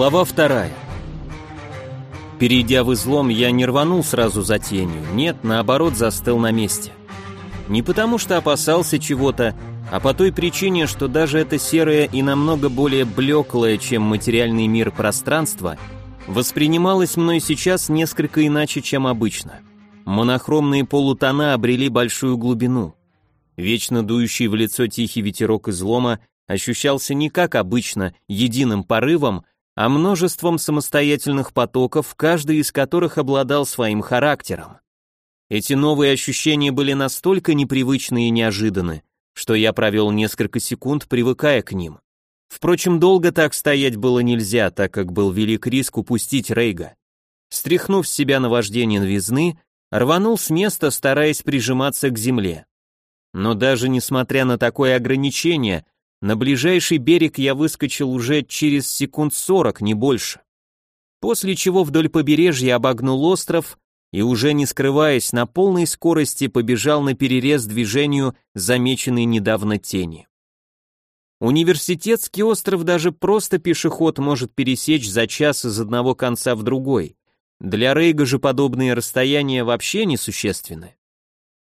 Глава вторая. Перейдя в излом, я не рванул сразу за тенью, нет, наоборот, застыл на месте. Не потому что опасался чего-то, а по той причине, что даже это серое и намного более блеклое, чем материальный мир пространство, воспринималось мной сейчас несколько иначе, чем обычно. Монохромные полутона обрели большую глубину. Вечно дующий в лицо тихий ветерок излома ощущался не как обычно, единым порывом, а множеством самостоятельных потоков, каждый из которых обладал своим характером. Эти новые ощущения были настолько непривычны и неожиданны, что я провел несколько секунд, привыкая к ним. Впрочем, долго так стоять было нельзя, так как был велик риск упустить Рейга. Стряхнув с себя наваждение новизны, рванул с места, стараясь прижиматься к земле. Но даже несмотря на такое ограничение, на ближайший берег я выскочил уже через секунд сорок, не больше. После чего вдоль побережья обогнул остров и уже не скрываясь на полной скорости побежал на перерез движению замеченной недавно тени. Университетский остров даже просто пешеход может пересечь за час из одного конца в другой. Для Рейга же подобные расстояния вообще несущественны.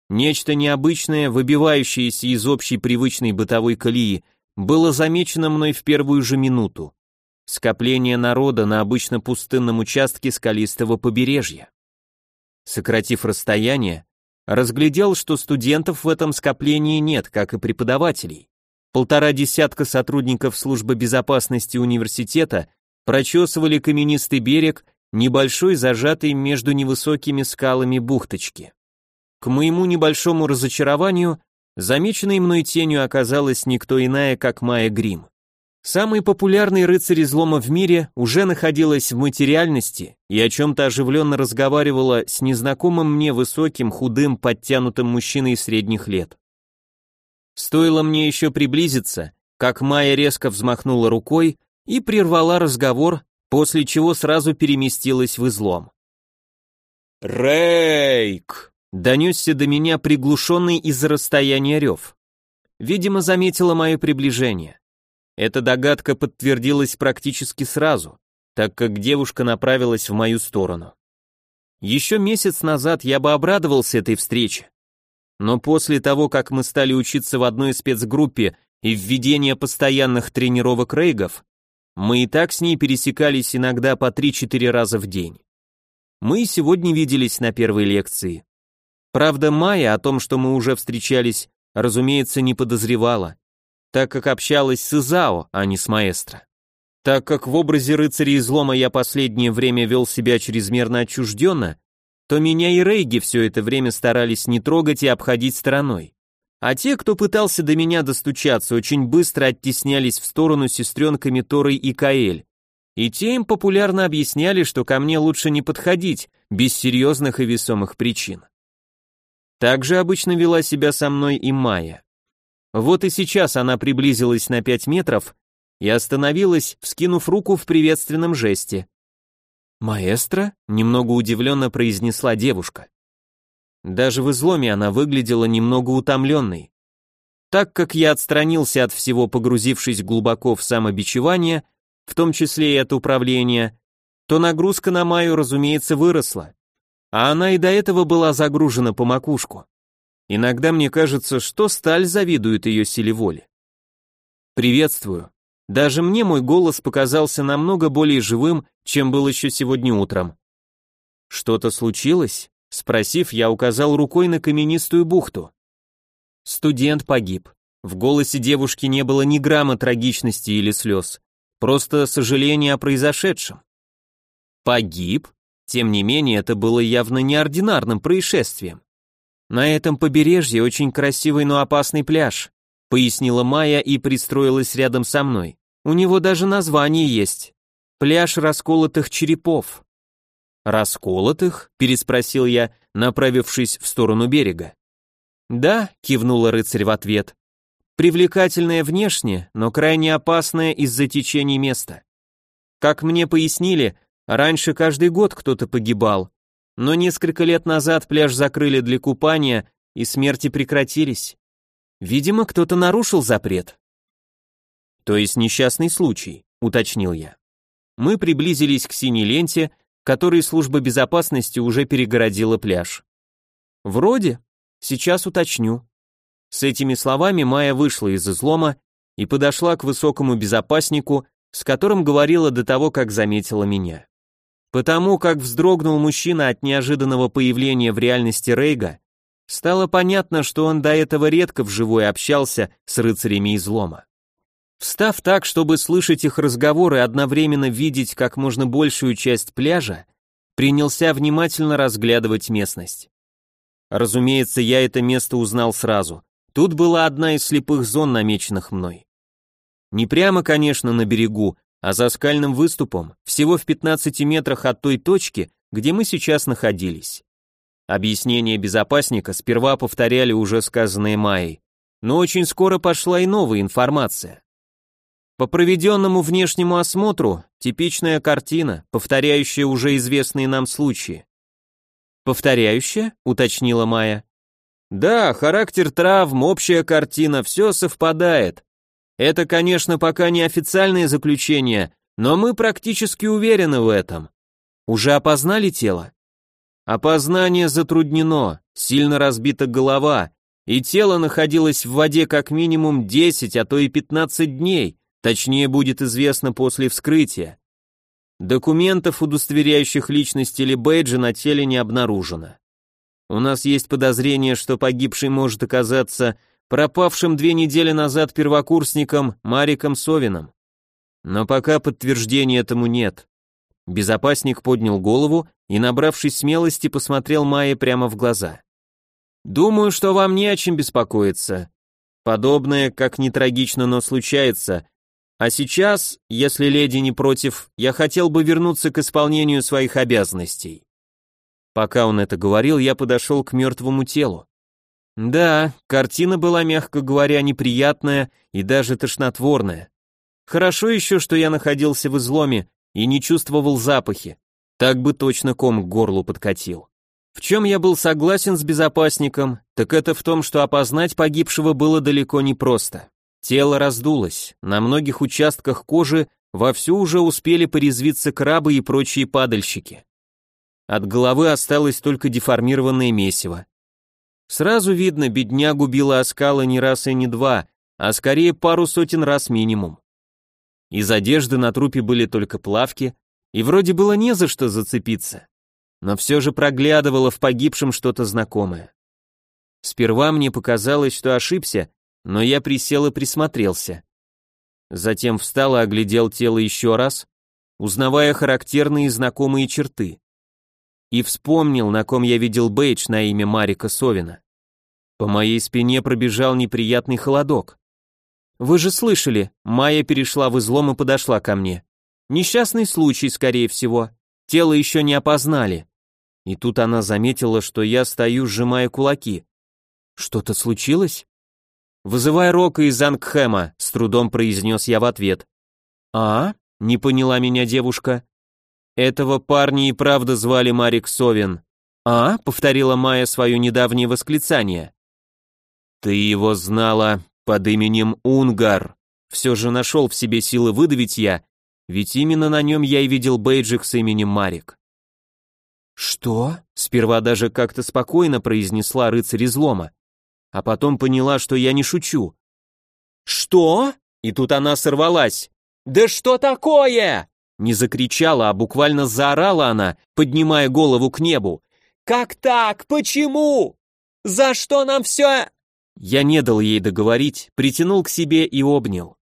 Нечто необычное, выбивающееся из общей привычной бытовой колеи, было замечено мной в первую же минуту. Скопление народа на обычно пустынном участке скалистого побережья. Сократив расстояние, разглядел, что студентов в этом скоплении нет, как и преподавателей. Полтора десятка сотрудников службы безопасности университета прочесывали каменистый берег, небольшой зажатый между невысокими скалами бухточки. К моему небольшому разочарованию, Замеченной мной тенью оказалась никто иная, как Майя Грим. Самый популярный рыцарь излома в мире уже находилась в материальности и о чем-то оживленно разговаривала с незнакомым мне высоким, худым, подтянутым мужчиной средних лет. Стоило мне еще приблизиться, как Майя резко взмахнула рукой и прервала разговор, после чего сразу переместилась в излом. «Рейк!» Донесся до меня приглушенный из-за расстояния рев. Видимо, заметила мое приближение. Эта догадка подтвердилась практически сразу, так как девушка направилась в мою сторону. Еще месяц назад я бы обрадовался этой встрече. Но после того, как мы стали учиться в одной спецгруппе и введение постоянных тренировок рейгов, мы и так с ней пересекались иногда по 3-4 раза в день. Мы сегодня виделись на первой лекции. Правда, Майя о том, что мы уже встречались, разумеется, не подозревала, так как общалась с Изао, а не с маэстро. Так как в образе рыцаря излома я последнее время вел себя чрезмерно отчужденно, то меня и Рейги все это время старались не трогать и обходить стороной. А те, кто пытался до меня достучаться, очень быстро оттеснялись в сторону сестренками Торой и Каэль. И те им популярно объясняли, что ко мне лучше не подходить, без серьезных и весомых причин. Так же обычно вела себя со мной и Майя. Вот и сейчас она приблизилась на пять метров и остановилась, вскинув руку в приветственном жесте. «Маэстро?» — немного удивленно произнесла девушка. Даже в изломе она выглядела немного утомленной. Так как я отстранился от всего, погрузившись глубоко в самобичевание, в том числе и от управления, то нагрузка на Майю, разумеется, выросла а она и до этого была загружена по макушку. Иногда мне кажется, что сталь завидует ее силе воли. «Приветствую». Даже мне мой голос показался намного более живым, чем был еще сегодня утром. «Что-то случилось?» Спросив, я указал рукой на каменистую бухту. Студент погиб. В голосе девушки не было ни грамма трагичности или слез, просто сожаление о произошедшем. «Погиб?» Тем не менее, это было явно неординарным происшествием. На этом побережье очень красивый, но опасный пляж, пояснила Майя и пристроилась рядом со мной. У него даже название есть. Пляж расколотых черепов. Расколотых? переспросил я, направившись в сторону берега. Да, кивнула рыцарь в ответ. Привлекательное внешне, но крайне опасное из-за течения места. Как мне пояснили, Раньше каждый год кто-то погибал, но несколько лет назад пляж закрыли для купания, и смерти прекратились. Видимо, кто-то нарушил запрет. То есть несчастный случай, уточнил я. мы приблизились к синей ленте, которой служба безопасности уже перегородила пляж. Вроде, сейчас уточню. С этими словами Майя вышла из излома и подошла к высокому безопаснику, с которым говорила до того, как заметила меня. Потому как вздрогнул мужчина от неожиданного появления в реальности Рейга, стало понятно, что он до этого редко вживую общался с рыцарями излома. Встав так, чтобы слышать их разговоры и одновременно видеть как можно большую часть пляжа, принялся внимательно разглядывать местность. Разумеется, я это место узнал сразу. Тут была одна из слепых зон, намеченных мной. Не прямо, конечно, на берегу, а за скальным выступом, всего в 15 метрах от той точки, где мы сейчас находились. Объяснения безопасника сперва повторяли уже сказанные Майей, но очень скоро пошла и новая информация. По проведенному внешнему осмотру, типичная картина, повторяющая уже известные нам случаи. «Повторяющая?» — уточнила Майя. «Да, характер травм, общая картина, все совпадает. Это, конечно, пока не официальное заключение, но мы практически уверены в этом. Уже опознали тело? Опознание затруднено, сильно разбита голова, и тело находилось в воде как минимум 10, а то и 15 дней, точнее будет известно после вскрытия. Документов, удостоверяющих личность или бейджа на теле не обнаружено. У нас есть подозрение, что погибший может оказаться пропавшим две недели назад первокурсником Мариком Совином. Но пока подтверждения этому нет. Безопасник поднял голову и, набравшись смелости, посмотрел Майе прямо в глаза. «Думаю, что вам не о чем беспокоиться. Подобное, как ни трагично, но случается. А сейчас, если леди не против, я хотел бы вернуться к исполнению своих обязанностей». Пока он это говорил, я подошел к мертвому телу. Да, картина была, мягко говоря, неприятная и даже тошнотворная. Хорошо еще, что я находился в изломе и не чувствовал запахи. Так бы точно ком к горлу подкатил. В чем я был согласен с безопасником, так это в том, что опознать погибшего было далеко не просто. Тело раздулось, на многих участках кожи вовсю уже успели порезвиться крабы и прочие падальщики. От головы осталось только деформированное месиво. Сразу видно, беднягу била оскала не раз и не два, а скорее пару сотен раз минимум. Из одежды на трупе были только плавки, и вроде было не за что зацепиться. Но все же проглядывало в погибшем что-то знакомое. Сперва мне показалось, что ошибся, но я присел и присмотрелся. Затем встал и оглядел тело еще раз, узнавая характерные знакомые черты и вспомнил, на ком я видел бейдж на имя Марика Совина. По моей спине пробежал неприятный холодок. Вы же слышали, Майя перешла в излом и подошла ко мне. Несчастный случай, скорее всего. Тело еще не опознали. И тут она заметила, что я стою, сжимая кулаки. Что-то случилось? Вызывай Рока из Ангхэма, с трудом произнес я в ответ. А? Не поняла меня девушка. Этого парня и правда звали Марик Совин. А? повторила Майя свое недавнее восклицание. Ты его знала под именем Унгар. Все же нашел в себе силы выдавить я, ведь именно на нем я и видел бейджик с именем Марик. «Что?» — сперва даже как-то спокойно произнесла рыцарь излома, а потом поняла, что я не шучу. «Что?» И тут она сорвалась. «Да что такое?» Не закричала, а буквально заорала она, поднимая голову к небу. «Как так? Почему? За что нам все...» Я не дал ей договорить, притянул к себе и обнял.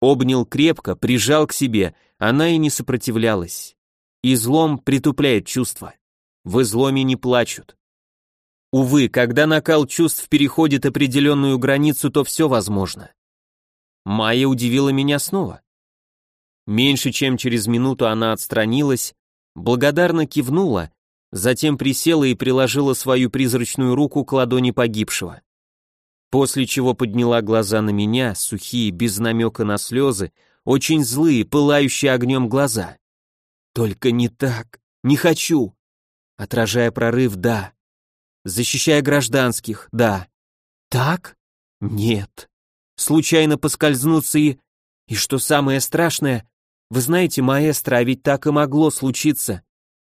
Обнял крепко, прижал к себе, она и не сопротивлялась. Излом притупляет чувства. В изломе не плачут. Увы, когда накал чувств переходит определенную границу, то все возможно. Майя удивила меня снова. Меньше чем через минуту она отстранилась, благодарно кивнула, затем присела и приложила свою призрачную руку к ладони погибшего. После чего подняла глаза на меня, сухие, без намека на слезы, очень злые, пылающие огнем глаза. «Только не так, не хочу!» Отражая прорыв, да. Защищая гражданских, да. Так? Нет. Случайно поскользнуться и... И что самое страшное, Вы знаете, маэстро, а ведь так и могло случиться.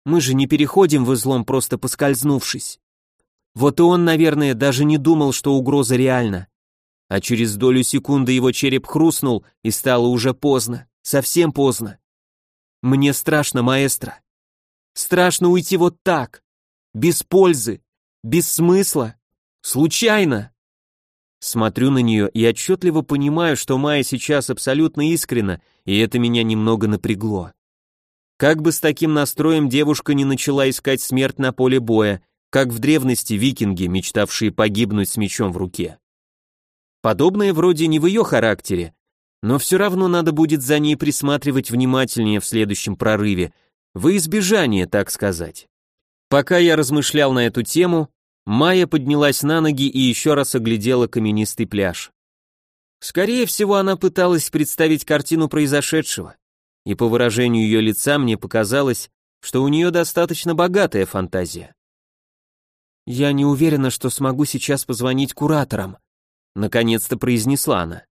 Мы же не переходим в излом, просто поскользнувшись. Вот и он, наверное, даже не думал, что угроза реальна. А через долю секунды его череп хрустнул, и стало уже поздно, совсем поздно. Мне страшно, маэстро. Страшно уйти вот так, без пользы, без смысла, случайно. Смотрю на нее и отчетливо понимаю, что Майя сейчас абсолютно искренна, и это меня немного напрягло. Как бы с таким настроем девушка не начала искать смерть на поле боя, как в древности викинги, мечтавшие погибнуть с мечом в руке. Подобное вроде не в ее характере, но все равно надо будет за ней присматривать внимательнее в следующем прорыве, во избежание, так сказать. Пока я размышлял на эту тему, Майя поднялась на ноги и еще раз оглядела каменистый пляж. Скорее всего, она пыталась представить картину произошедшего, и по выражению ее лица мне показалось, что у нее достаточно богатая фантазия. «Я не уверена, что смогу сейчас позвонить кураторам», наконец-то произнесла она.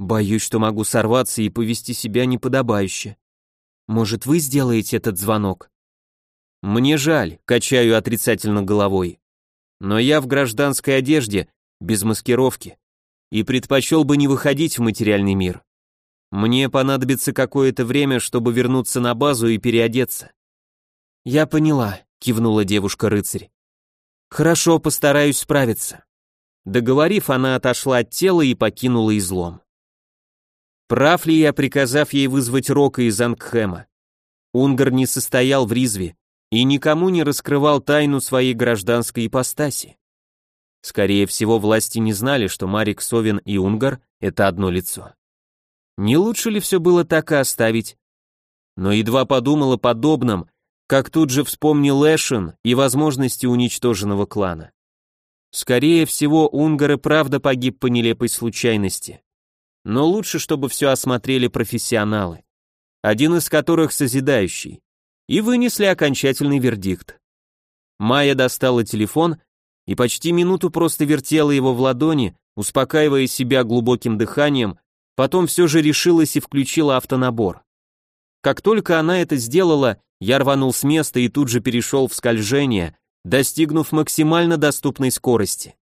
Боюсь, что могу сорваться и повести себя неподобающе. Может, вы сделаете этот звонок? Мне жаль, качаю отрицательно головой. Но я в гражданской одежде, без маскировки, и предпочел бы не выходить в материальный мир. Мне понадобится какое-то время, чтобы вернуться на базу и переодеться. Я поняла, кивнула девушка-рыцарь. Хорошо, постараюсь справиться. Договорив, она отошла от тела и покинула излом. Прав ли я, приказав ей вызвать Рока из Ангхэма? Унгар не состоял в Ризве и никому не раскрывал тайну своей гражданской ипостаси. Скорее всего, власти не знали, что Марик Совин и Унгар — это одно лицо. Не лучше ли все было так и оставить? Но едва подумала подобном, как тут же вспомнил Эшен и возможности уничтоженного клана. Скорее всего, Унгар и правда погиб по нелепой случайности но лучше, чтобы все осмотрели профессионалы, один из которых созидающий, и вынесли окончательный вердикт. Майя достала телефон и почти минуту просто вертела его в ладони, успокаивая себя глубоким дыханием, потом все же решилась и включила автонабор. Как только она это сделала, я рванул с места и тут же перешел в скольжение, достигнув максимально доступной скорости.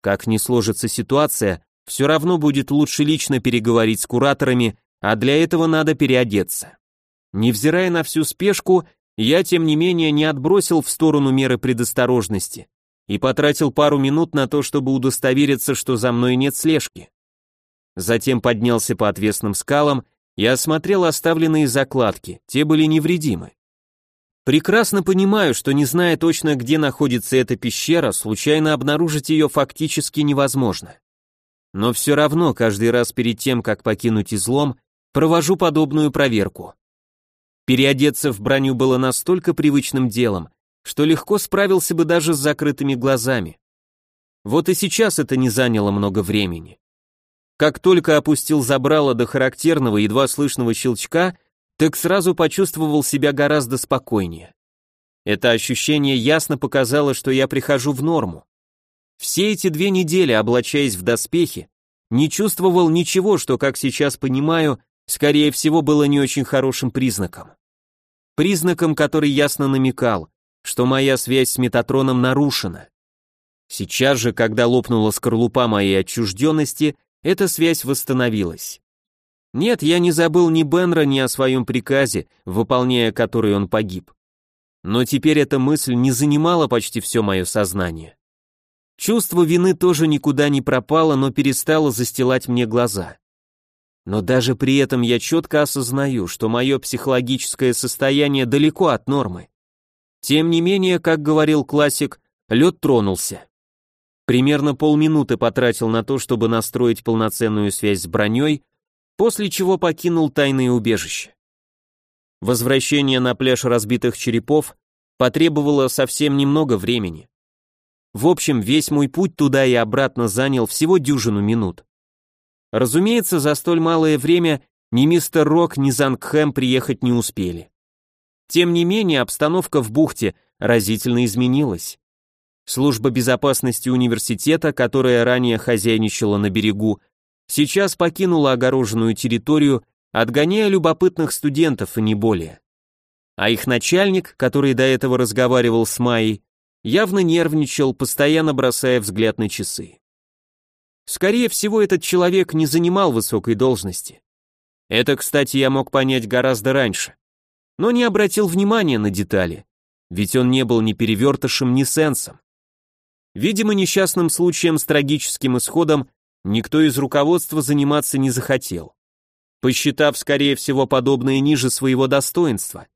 Как ни сложится ситуация, все равно будет лучше лично переговорить с кураторами, а для этого надо переодеться. Невзирая на всю спешку, я, тем не менее, не отбросил в сторону меры предосторожности и потратил пару минут на то, чтобы удостовериться, что за мной нет слежки. Затем поднялся по отвесным скалам и осмотрел оставленные закладки, те были невредимы. Прекрасно понимаю, что не зная точно, где находится эта пещера, случайно обнаружить ее фактически невозможно. Но все равно каждый раз перед тем, как покинуть излом, провожу подобную проверку. Переодеться в броню было настолько привычным делом, что легко справился бы даже с закрытыми глазами. Вот и сейчас это не заняло много времени. Как только опустил забрало до характерного едва слышного щелчка, так сразу почувствовал себя гораздо спокойнее. Это ощущение ясно показало, что я прихожу в норму. Все эти две недели, облачаясь в доспехи, не чувствовал ничего, что, как сейчас понимаю, скорее всего было не очень хорошим признаком. Признаком, который ясно намекал, что моя связь с Метатроном нарушена. Сейчас же, когда лопнула скорлупа моей отчужденности, эта связь восстановилась. Нет, я не забыл ни Бенра, ни о своем приказе, выполняя который он погиб. Но теперь эта мысль не занимала почти все мое сознание. Чувство вины тоже никуда не пропало, но перестало застилать мне глаза. Но даже при этом я четко осознаю, что мое психологическое состояние далеко от нормы. Тем не менее, как говорил классик, лед тронулся. Примерно полминуты потратил на то, чтобы настроить полноценную связь с броней, после чего покинул тайное убежище. Возвращение на пляж разбитых черепов потребовало совсем немного времени. В общем, весь мой путь туда и обратно занял всего дюжину минут. Разумеется, за столь малое время ни мистер Рок, ни Зангхэм приехать не успели. Тем не менее, обстановка в бухте разительно изменилась. Служба безопасности университета, которая ранее хозяйничала на берегу, сейчас покинула огороженную территорию отгоняя любопытных студентов и не более. А их начальник, который до этого разговаривал с Майей, явно нервничал, постоянно бросая взгляд на часы. Скорее всего, этот человек не занимал высокой должности. Это, кстати, я мог понять гораздо раньше. Но не обратил внимания на детали, ведь он не был ни перевертышем, ни сенсом. Видимо, несчастным случаем с трагическим исходом никто из руководства заниматься не захотел, посчитав, скорее всего, подобное ниже своего достоинства.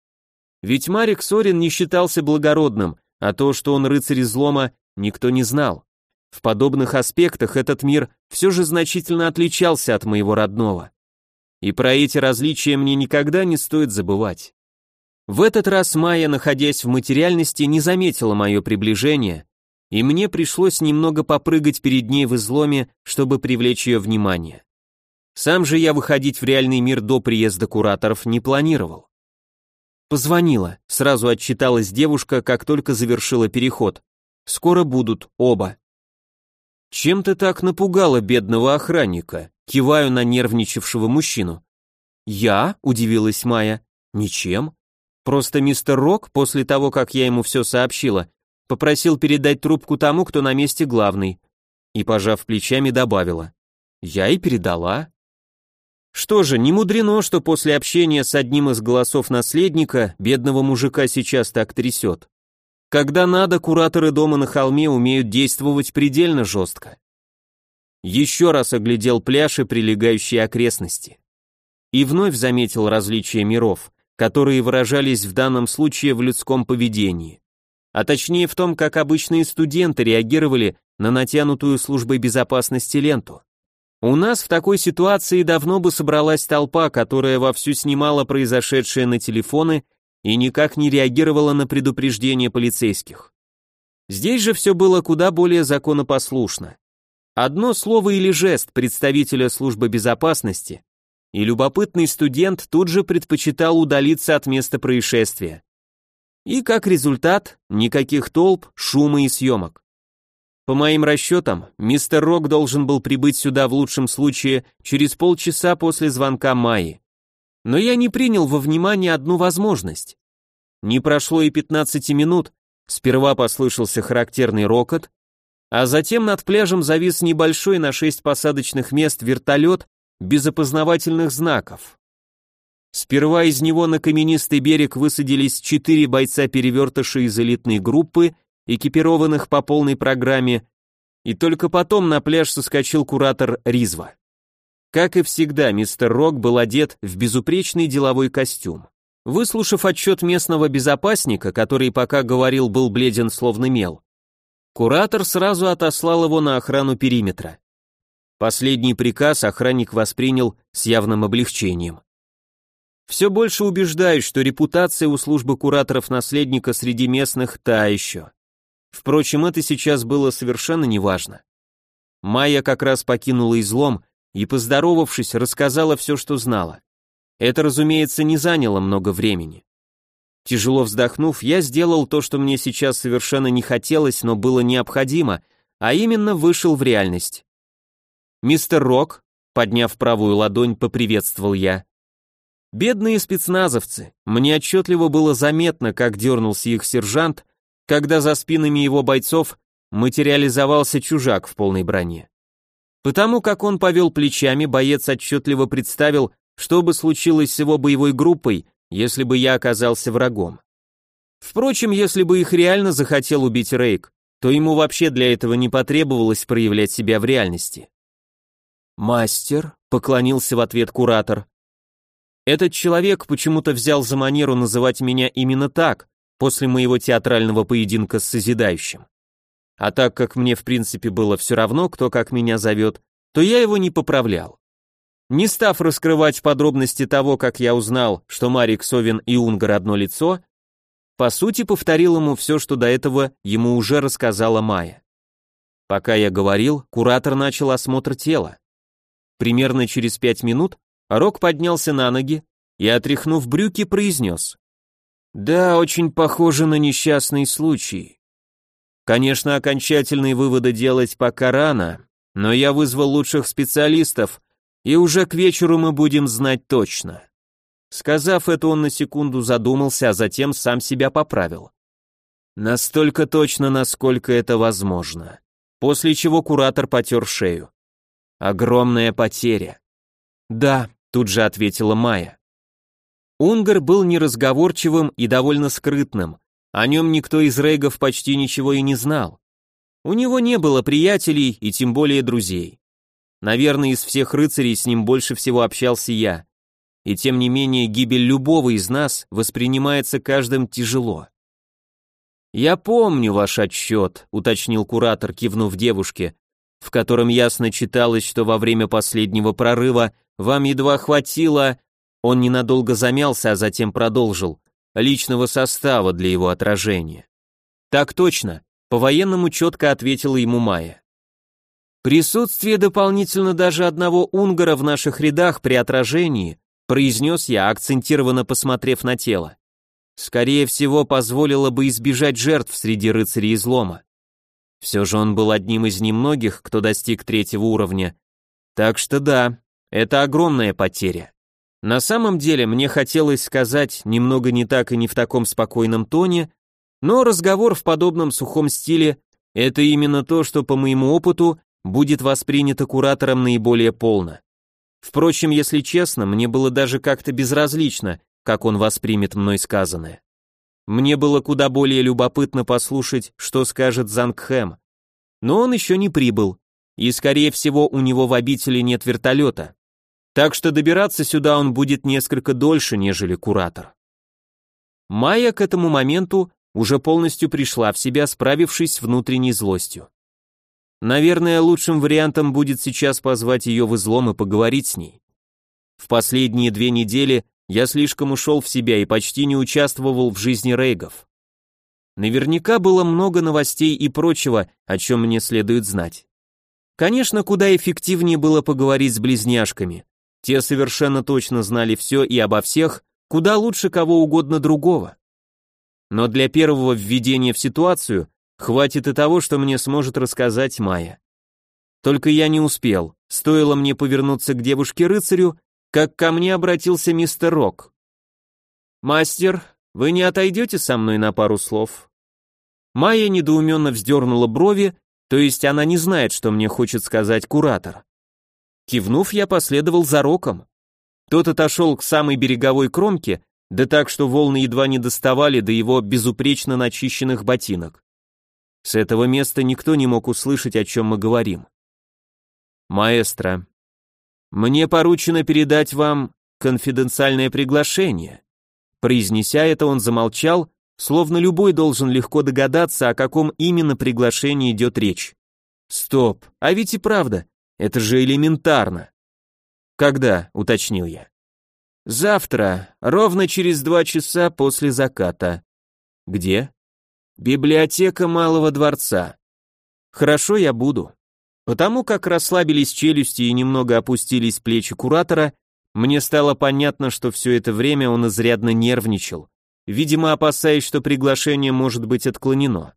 Ведь Марик Сорин не считался благородным, а то, что он рыцарь излома, никто не знал. В подобных аспектах этот мир все же значительно отличался от моего родного. И про эти различия мне никогда не стоит забывать. В этот раз Майя, находясь в материальности, не заметила мое приближение, и мне пришлось немного попрыгать перед ней в изломе, чтобы привлечь ее внимание. Сам же я выходить в реальный мир до приезда кураторов не планировал. Позвонила, сразу отчиталась девушка, как только завершила переход. Скоро будут, оба. Чем ты так напугала бедного охранника? Киваю на нервничавшего мужчину. Я? Удивилась Майя. Ничем. Просто мистер Рок, после того, как я ему все сообщила, попросил передать трубку тому, кто на месте главный. И, пожав плечами, добавила. Я и передала. Что же, не мудрено, что после общения с одним из голосов наследника бедного мужика сейчас так трясет. Когда надо, кураторы дома на холме умеют действовать предельно жестко. Еще раз оглядел пляж и прилегающие окрестности. И вновь заметил различия миров которые выражались в данном случае в людском поведении. А точнее в том, как обычные студенты реагировали на натянутую службой безопасности ленту. У нас в такой ситуации давно бы собралась толпа, которая вовсю снимала произошедшее на телефоны и никак не реагировала на предупреждения полицейских. Здесь же все было куда более законопослушно. Одно слово или жест представителя службы безопасности, и любопытный студент тут же предпочитал удалиться от места происшествия. И как результат, никаких толп, шума и съемок. По моим расчетам, мистер Рок должен был прибыть сюда в лучшем случае через полчаса после звонка Майи. Но я не принял во внимание одну возможность. Не прошло и 15 минут, сперва послышался характерный рокот, а затем над пляжем завис небольшой на 6 посадочных мест вертолет без опознавательных знаков. Сперва из него на каменистый берег высадились четыре бойца-перевертыша из элитной группы, экипированных по полной программе, и только потом на пляж соскочил куратор Ризва. Как и всегда, мистер Рок был одет в безупречный деловой костюм. Выслушав отчет местного безопасника, который пока говорил был бледен словно мел, куратор сразу отослал его на охрану периметра. Последний приказ охранник воспринял с явным облегчением. Все больше убеждаюсь, что репутация у службы кураторов наследника среди местных та еще. Впрочем, это сейчас было совершенно неважно. Майя как раз покинула излом и, поздоровавшись, рассказала все, что знала. Это, разумеется, не заняло много времени. Тяжело вздохнув, я сделал то, что мне сейчас совершенно не хотелось, но было необходимо, а именно вышел в реальность. «Мистер Рок», подняв правую ладонь, поприветствовал я. Бедные спецназовцы, мне отчетливо было заметно, как дернулся их сержант, когда за спинами его бойцов материализовался чужак в полной броне. Потому как он повел плечами, боец отчетливо представил, что бы случилось с его боевой группой, если бы я оказался врагом. Впрочем, если бы их реально захотел убить Рейк, то ему вообще для этого не потребовалось проявлять себя в реальности. «Мастер», — поклонился в ответ куратор. Этот человек почему-то взял за манеру называть меня именно так, после моего театрального поединка с Созидающим. А так как мне в принципе было все равно, кто как меня зовет, то я его не поправлял. Не став раскрывать подробности того, как я узнал, что Марик Совин и Унгар одно лицо, по сути повторил ему все, что до этого ему уже рассказала Майя. Пока я говорил, куратор начал осмотр тела. Примерно через пять минут Рок поднялся на ноги и, отряхнув брюки, произнес. «Да, очень похоже на несчастный случай. Конечно, окончательные выводы делать пока рано, но я вызвал лучших специалистов, И уже к вечеру мы будем знать точно. Сказав это, он на секунду задумался, а затем сам себя поправил. Настолько точно, насколько это возможно. После чего куратор потер шею. Огромная потеря. Да, тут же ответила Майя. Унгар был неразговорчивым и довольно скрытным. О нем никто из рейгов почти ничего и не знал. У него не было приятелей и тем более друзей. Наверное, из всех рыцарей с ним больше всего общался я. И тем не менее, гибель любого из нас воспринимается каждым тяжело. «Я помню ваш отчет», — уточнил куратор, кивнув девушке, в котором ясно читалось, что во время последнего прорыва вам едва хватило... Он ненадолго замялся, а затем продолжил. Личного состава для его отражения. Так точно, по-военному четко ответила ему Майя. Присутствие дополнительно даже одного унгара в наших рядах при отражении, произнес я, акцентированно посмотрев на тело скорее всего, позволило бы избежать жертв среди рыцарей излома. Все же он был одним из немногих, кто достиг третьего уровня. Так что да, это огромная потеря. На самом деле мне хотелось сказать немного не так и не в таком спокойном тоне, но разговор в подобном сухом стиле – это именно то, что по моему опыту будет воспринято куратором наиболее полно. Впрочем, если честно, мне было даже как-то безразлично, как он воспримет мной сказанное. Мне было куда более любопытно послушать, что скажет Зангхэм. Но он еще не прибыл, и, скорее всего, у него в обители нет вертолета. Так что добираться сюда он будет несколько дольше, нежели куратор. Майя к этому моменту уже полностью пришла в себя, справившись с внутренней злостью. Наверное, лучшим вариантом будет сейчас позвать ее в излом и поговорить с ней. В последние две недели я слишком ушел в себя и почти не участвовал в жизни рейгов. Наверняка было много новостей и прочего, о чем мне следует знать. Конечно, куда эффективнее было поговорить с близняшками. Те совершенно точно знали все и обо всех, куда лучше кого угодно другого. Но для первого введения в ситуацию хватит и того, что мне сможет рассказать Майя. Только я не успел. Стоило мне повернуться к девушке-рыцарю, как ко мне обратился мистер Рок. «Мастер, вы не отойдете со мной на пару слов?» Майя недоуменно вздернула брови, то есть она не знает, что мне хочет сказать куратор. Кивнув, я последовал за Роком. Тот отошел к самой береговой кромке, да так, что волны едва не доставали до его безупречно начищенных ботинок. С этого места никто не мог услышать, о чем мы говорим. «Маэстро, мне поручено передать вам конфиденциальное приглашение. Произнеся это, он замолчал, словно любой должен легко догадаться, о каком именно приглашении идет речь. Стоп, а ведь и правда, это же элементарно. Когда, уточнил я. Завтра, ровно через два часа после заката. Где? Библиотека Малого дворца. Хорошо, я буду. Потому как расслабились челюсти и немного опустились плечи куратора, мне стало понятно, что все это время он изрядно нервничал, видимо, опасаясь, что приглашение может быть отклонено.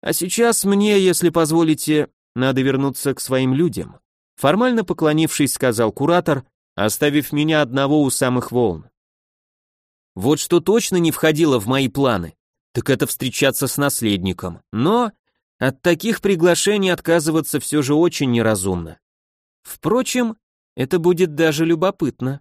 А сейчас мне, если позволите, надо вернуться к своим людям. Формально поклонившись, сказал куратор, оставив меня одного у самых волн. Вот что точно не входило в мои планы, так это встречаться с наследником, но от таких приглашений отказываться все же очень неразумно. Впрочем, это будет даже любопытно.